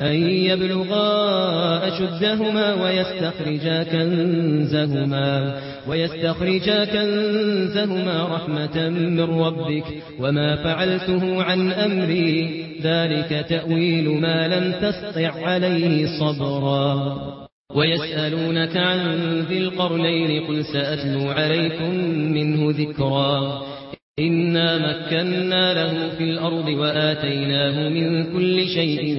أن يبلغا أشدهما ويستخرجا كنزهما ويستخرجا كنزهما رحمة من ربك وما فعلته عن أمري ذلك تأويل ما لم تستع عليه صبرا ويسألونك عن ذي القرنين قل سأتلو عليكم منه ذكرا إنا مكنا له في الأرض وآتيناه من كل شيء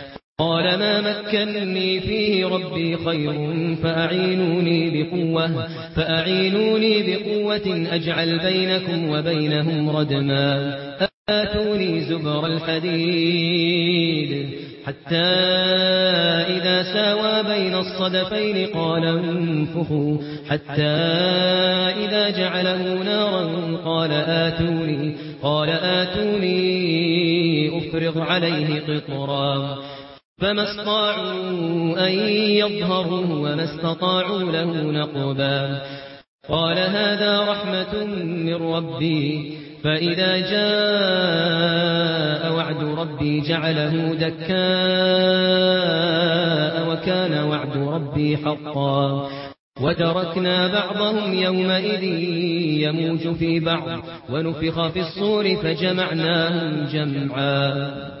قال ما مكنني فيه ربي خير فأعينوني بقوة فأعينوني بقوة أجعل بينكم وبينهم ردما آتوني زبر الحديد. حتى إذا ساوى بين الصدفين قال انفخوا حتى إذا جعله نارا قال آتوني قال آتوني أفرغ عليه قطرا. فما استطاعوا أن يظهروا وما استطاعوا له نقبا قال هذا رحمة من ربي فإذا جاء وعد ربي جعله دكاء وكان وعد ربي حقا وتركنا بعضهم يومئذ يموج في بعض ونفخ في الصور فجمعناهم جمعا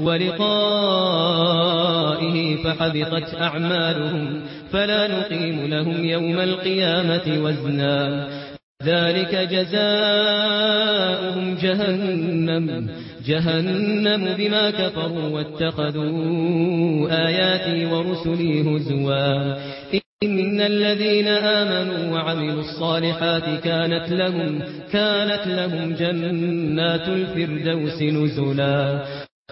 ولقائه فحبطت أعمالهم فلا نقيم لهم يوم القيامة وزنا. ذلك جزاؤهم جهنم. جهنم بما كفروا واتخذوا آياتي ورسلي هزوا. إن الذين آمنوا وعملوا الصالحات كانت لهم كانت لهم جنات الفردوس نزلا.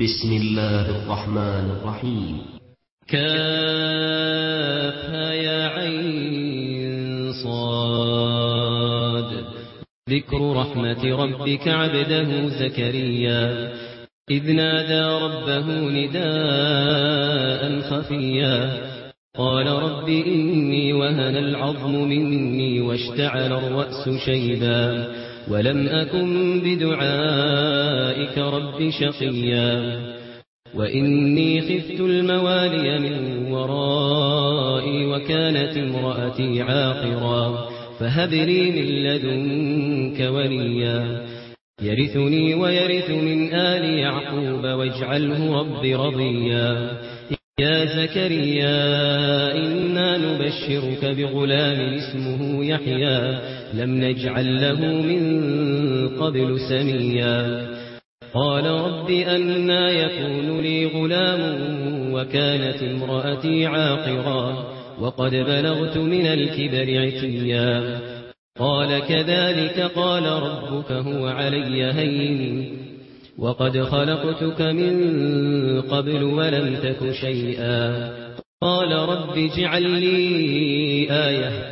بسم الله الرحمن الرحيم. كاف يا عين صاد. ذكر رحمة ربك عبده زكريا. إذ نادى ربه نداء خفيا. قال رب إني وهن العظم مني واشتعل الرأس شيبا. ولم أكن بدعائك رب شقيا. وإني خفت الموالي من ورائي وكانت امرأتي عاقرا. فهب لي من لدنك وليا. يرثني ويرث من آل يعقوب واجعله رب رضيا. يا زكريا إنا نبشرك بغلام اسمه يحيى. لم نجعل له من قبل سميا. قال رب أنا يكون لي غلام وكانت امرأتي عاقرا وقد بلغت من الكبر عتيا. قال كذلك قال ربك هو علي هين وقد خلقتك من قبل ولم تك شيئا. قال رب اجعل لي آية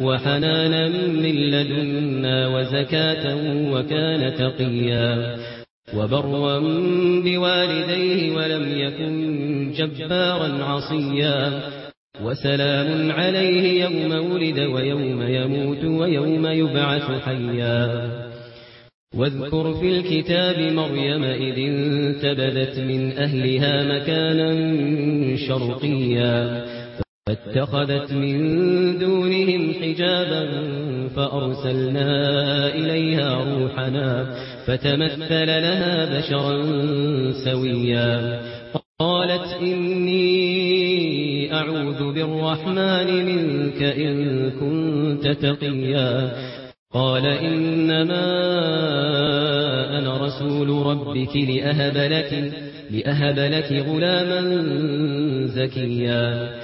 وحنانا من لدنا وزكاة وكان تقيا وبروا بوالديه ولم يكن جبارا عصيا وسلام عليه يوم ولد ويوم يموت ويوم يبعث حيا واذكر في الكتاب مريم إذ انتبذت من أهلها مكانا شرقيا فاتخذت من دونهم حجابا فأرسلنا إليها روحنا فتمثل لها بشرا سويا. قالت إني أعوذ بالرحمن منك إن كنت تقيا. قال إنما أنا رسول ربك لأهب لك, لأهب لك غلاما زكيا.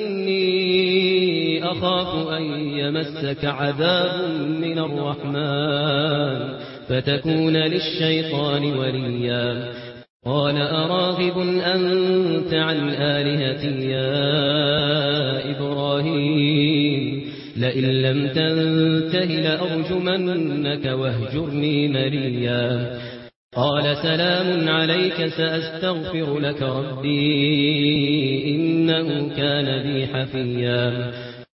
أخاف أن يمسك عذاب من الرحمن فتكون للشيطان وليا. قال أراغب أنت عن آلهتي يا إبراهيم؟ لئن لم تنتهي لأرجمنك وهجرني مريا قال سلام عليك سأستغفر لك ربي إنه كان بي حفيا.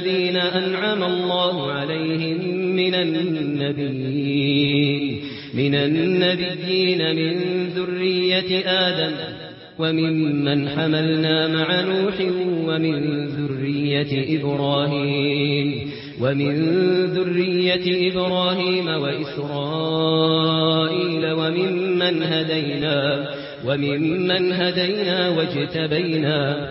الذين أنعم الله عليهم من النبيين من النبيين من ذرية آدم وممن حملنا مع نوح ومن ذرية إبراهيم ومن ذرية إبراهيم وإسرائيل وممن هدينا وممن هدينا واجتبينا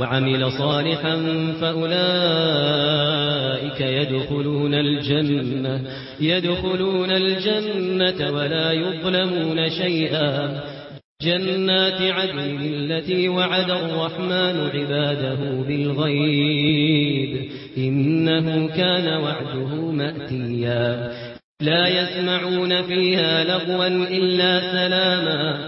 وعمل صالحا فأولئك يدخلون الجنة يدخلون الجنة ولا يظلمون شيئا. جنات عدن التي وعد الرحمن عباده بالغيب إنه كان وعده مأتيا. لا يسمعون فيها لغوا إلا سلاما.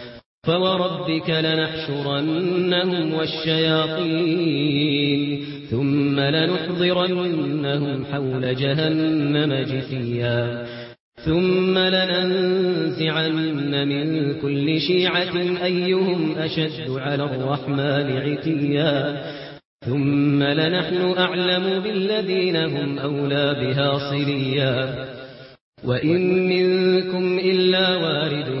فوربك لنحشرنهم والشياطين ثم لنحضرنهم حول جهنم جثيا ثم لننزعن من كل شيعة أيهم أشد على الرحمن عتيا ثم لنحن أعلم بالذين هم أولى بها صليا وإن منكم إلا واردون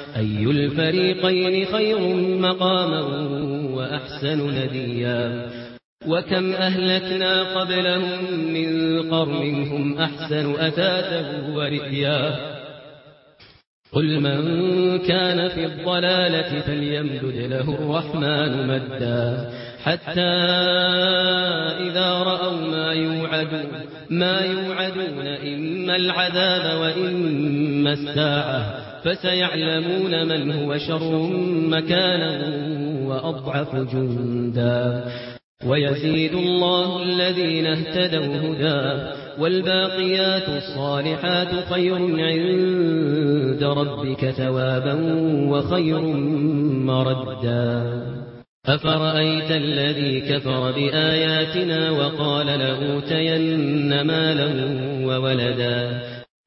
أي الفريقين خير مقاما وأحسن نديا وكم أهلكنا قبلهم من قرن هم أحسن أتاته ورئيا قل من كان في الضلالة فليمدد له الرحمن مدا حتى إذا رأوا ما يوعدون ما يوعدون إما العذاب وإما الساعة فسيعلمون من هو شر مكانا وأضعف جندا. ويزيد الله الذين اهتدوا هدى والباقيات الصالحات خير عند ربك ثوابا وخير مردا. أفرأيت الذي كفر بآياتنا وقال له تين مالا وولدا؟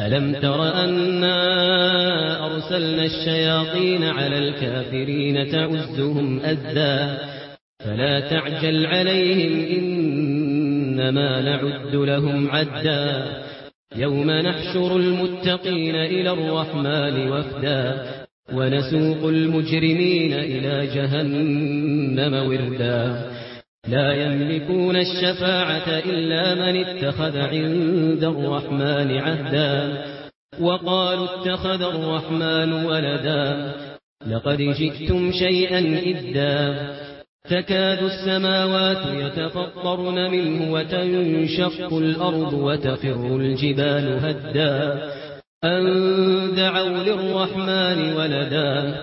ألم تر أنا أرسلنا الشياطين على الكافرين تعزهم أدا فلا تعجل عليهم إنما نعد لهم عدا يوم نحشر المتقين إلى الرحمن وفدا ونسوق المجرمين إلى جهنم وردا لا يملكون الشفاعة إلا من اتخذ عند الرحمن عهدا وقالوا اتخذ الرحمن ولدا لقد جئتم شيئا إدا تكاد السماوات يتفطرن منه وتنشق الأرض وتفر الجبال هدا أن دعوا للرحمن ولدا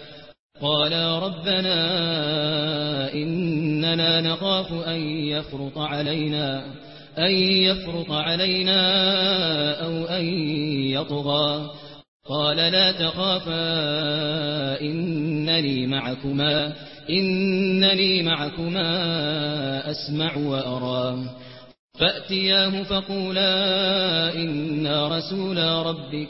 قالا ربنا إننا نخاف أن يفرط علينا أن يفرط علينا أو أن يطغى. قال لا تخافا إنني معكما إنني معكما أسمع وأرى. فأتياه فقولا إنا رسولا ربك.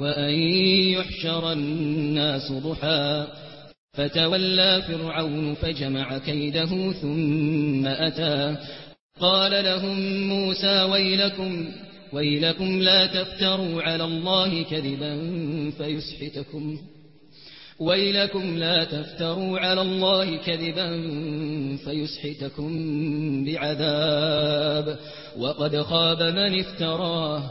وأن يحشر الناس ضحى فتولى فرعون فجمع كيده ثم أتى قال لهم موسى ويلكم ويلكم لا تفتروا على الله كذبا فيسحتكم ويلكم لا تفتروا على الله كذبا فيسحتكم بعذاب وقد خاب من افتراه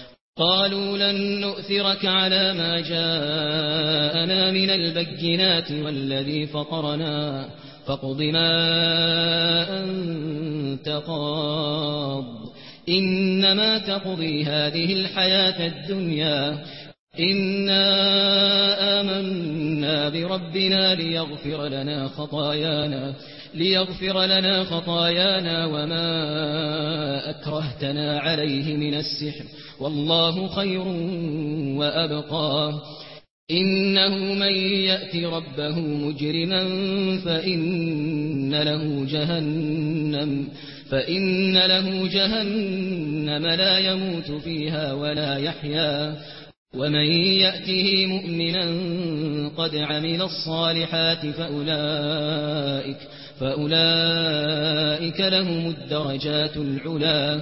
قالوا لن نؤثرك على ما جاءنا من البينات والذي فطرنا فاقض ما أنت قاض. إنما تقضي هذه الحياة الدنيا. إنا آمنا بربنا ليغفر لنا خطايانا ليغفر لنا خطايانا وما أكرهتنا عليه من السحر. والله خير وأبقى. إنه من يأتي ربه مجرما فإن له جهنم فإن له جهنم لا يموت فيها ولا يحيا. ومن يأته مؤمنا قد عمل الصالحات فأولئك, فأولئك لهم الدرجات العلا.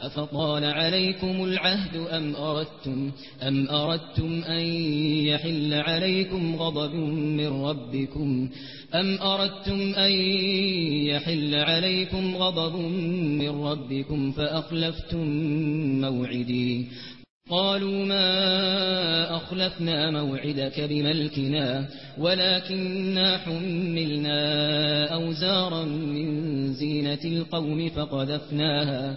أفطال عليكم العهد أم أردتم, أم أردتم أن يحل عليكم غضب من ربكم أم أردتم أن يحل عليكم غضب من ربكم فأخلفتم موعدي قالوا ما أخلفنا موعدك بملكنا ولكننا حملنا أوزارا من زينة القوم فقذفناها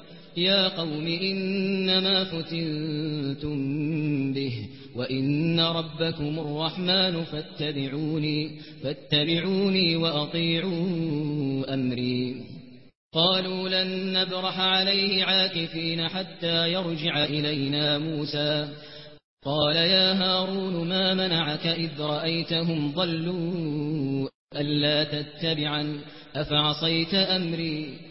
يا قوم إنما فتنتم به وإن ربكم الرحمن فاتبعوني, فاتبعوني وأطيعوا أمري. قالوا لن نبرح عليه عاكفين حتى يرجع إلينا موسى. قال يا هارون ما منعك إذ رأيتهم ضلوا ألا تتبعا أفعصيت أمري؟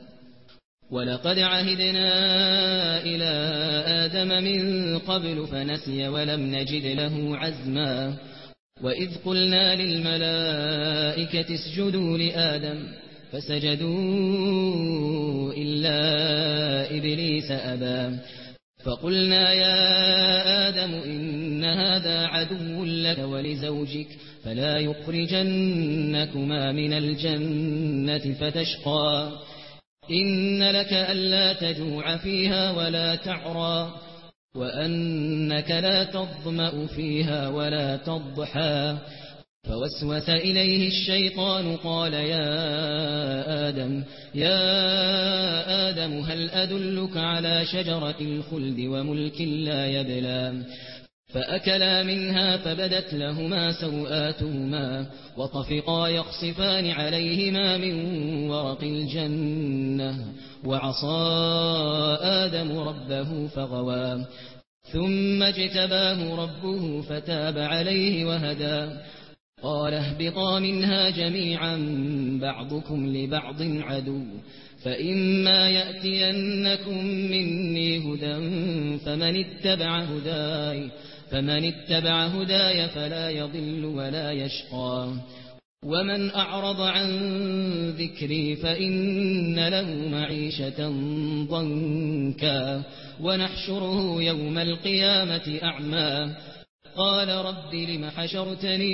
ولقد عهدنا إلى آدم من قبل فنسي ولم نجد له عزما وإذ قلنا للملائكة اسجدوا لآدم فسجدوا إلا إبليس أبا فقلنا يا آدم إن هذا عدو لك ولزوجك فلا يخرجنكما من الجنة فتشقى إن لك ألا تجوع فيها ولا تعرى وأنك لا تضمأ فيها ولا تضحى فوسوس إليه الشيطان قال يا آدم يا آدم هل أدلك على شجرة الخلد وملك لا يبلى فأكلا منها فبدت لهما سوآتهما وطفقا يقصفان عليهما من ورق الجنة وعصى آدم ربه فغوى ثم اجتباه ربه فتاب عليه وهدى قال اهبطا منها جميعا بعضكم لبعض عدو فإما يأتينكم مني هدى فمن اتبع هداي فمن اتبع هدايا فلا يضل ولا يشقى. ومن أعرض عن ذكري فإن له معيشة ضنكا. ونحشره يوم القيامة أعمى. قال رب لم حشرتني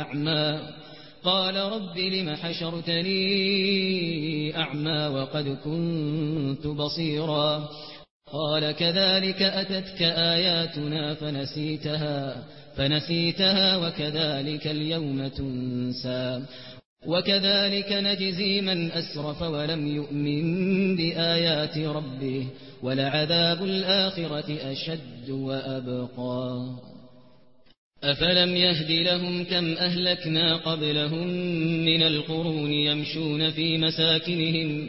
أعمى. قال رب لم حشرتني أعمى وقد كنت بصيراً. قال كذلك أتتك آياتنا فنسيتها فنسيتها وكذلك اليوم تنسى وكذلك نجزي من أسرف ولم يؤمن بآيات ربه ولعذاب الآخرة أشد وأبقى. أفلم يهدي لهم كم أهلكنا قبلهم من القرون يمشون في مساكنهم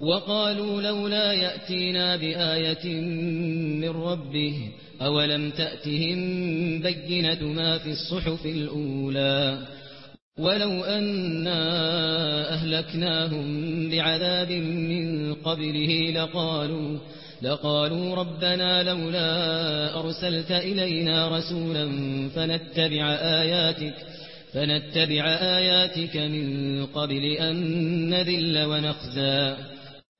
وقالوا لولا يأتينا بآية من ربه أولم تأتهم بينة ما في الصحف الأولى ولو أنا أهلكناهم بعذاب من قبله لقالوا لقالوا ربنا لولا أرسلت إلينا رسولا فنتبع آياتك فنتبع آياتك من قبل أن نذل ونخزى